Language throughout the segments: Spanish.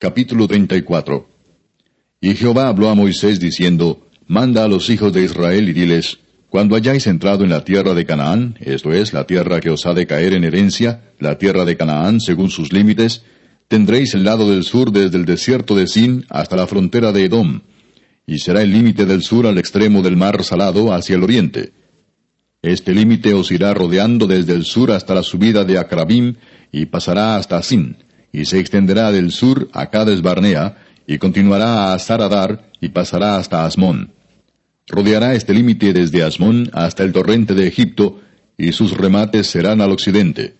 Capítulo 34 Y Jehová habló a Moisés diciendo, Manda a los hijos de Israel y diles, Cuando hayáis entrado en la tierra de Canaán, esto es, la tierra que os ha de caer en herencia, la tierra de Canaán según sus límites, tendréis el lado del sur desde el desierto de Sin hasta la frontera de Edom, y será el límite del sur al extremo del mar salado hacia el oriente. Este límite os irá rodeando desde el sur hasta la subida de Acrabim, y pasará hasta Sin y se extenderá del sur a Cades Barnea, y continuará a Saradar, y pasará hasta Asmón. Rodeará este límite desde Asmón hasta el torrente de Egipto, y sus remates serán al occidente.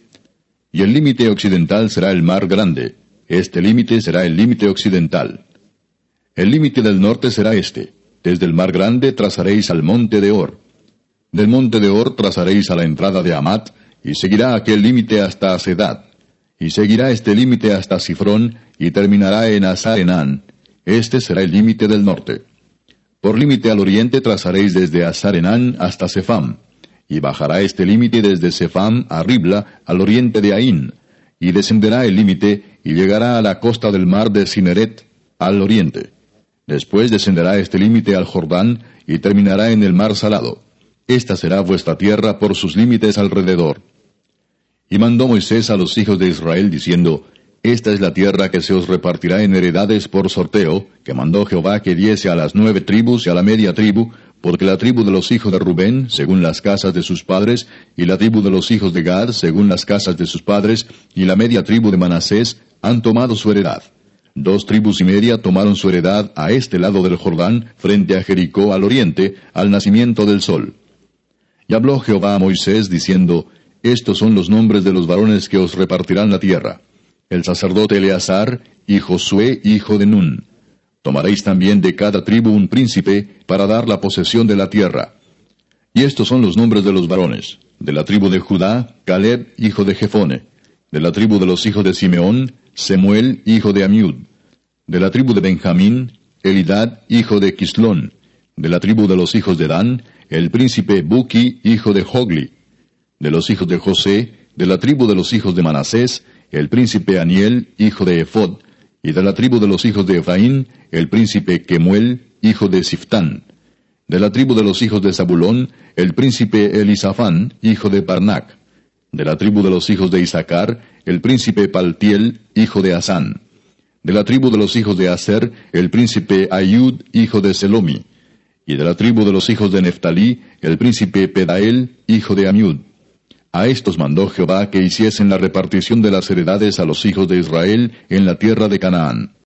Y el límite occidental será el mar grande. Este límite será el límite occidental. El límite del norte será este. Desde el mar grande trazaréis al monte de Or. Del monte de Or trazaréis a la entrada de Amat, y seguirá aquel límite hasta Sedad y seguirá este límite hasta Sifrón, y terminará en Azarenán. Este será el límite del norte. Por límite al oriente trazaréis desde Azarenán hasta Sefam, y bajará este límite desde Sefam a Ribla, al oriente de Ain, y descenderá el límite, y llegará a la costa del mar de Sineret, al oriente. Después descenderá este límite al Jordán, y terminará en el mar salado. Esta será vuestra tierra por sus límites alrededor. Y mandó Moisés a los hijos de Israel diciendo, Esta es la tierra que se os repartirá en heredades por sorteo, que mandó Jehová que diese a las nueve tribus y a la media tribu, porque la tribu de los hijos de Rubén, según las casas de sus padres, y la tribu de los hijos de Gad, según las casas de sus padres, y la media tribu de Manasés, han tomado su heredad. Dos tribus y media tomaron su heredad a este lado del Jordán, frente a Jericó al oriente, al nacimiento del sol. Y habló Jehová a Moisés, diciendo, estos son los nombres de los varones que os repartirán la tierra. El sacerdote Eleazar y Josué, hijo de Nun. Tomaréis también de cada tribu un príncipe para dar la posesión de la tierra. Y estos son los nombres de los varones. De la tribu de Judá, Caleb, hijo de Jefone. De la tribu de los hijos de Simeón, Semuel, hijo de Amiud. De la tribu de Benjamín, Elidad, hijo de Quislón. De la tribu de los hijos de Dan, el príncipe Buki, hijo de Hogli de los hijos de José, de la tribu de los hijos de Manasés, el príncipe Aniel, hijo de Ephod, y de la tribu de los hijos de Efraín, el príncipe Kemuel, hijo de Siftán. De la tribu de los hijos de Zabulón, el príncipe Elisafán, hijo de Parnac. De la tribu de los hijos de Isaacar, el príncipe Paltiel, hijo de Asán. De la tribu de los hijos de Aser, el príncipe Ayud, hijo de Selomi. Y de la tribu de los hijos de Neftalí, el príncipe Pedael, hijo de Amiud. A estos mandó Jehová que hiciesen la repartición de las heredades a los hijos de Israel en la tierra de Canaán.